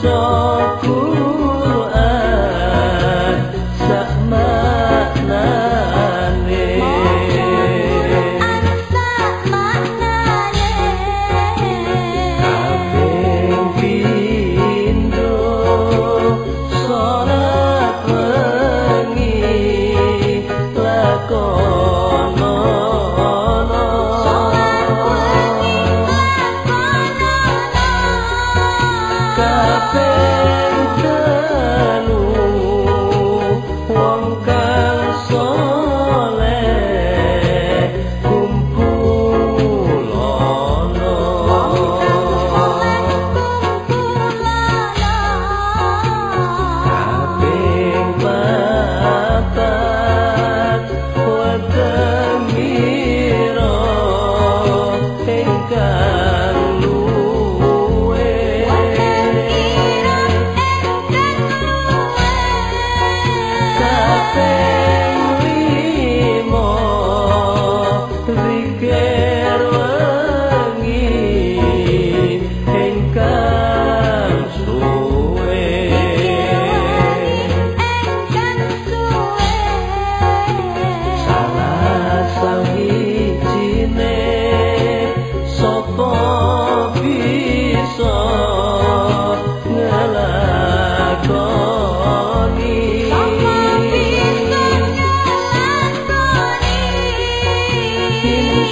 joy. Apenas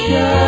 Yeah.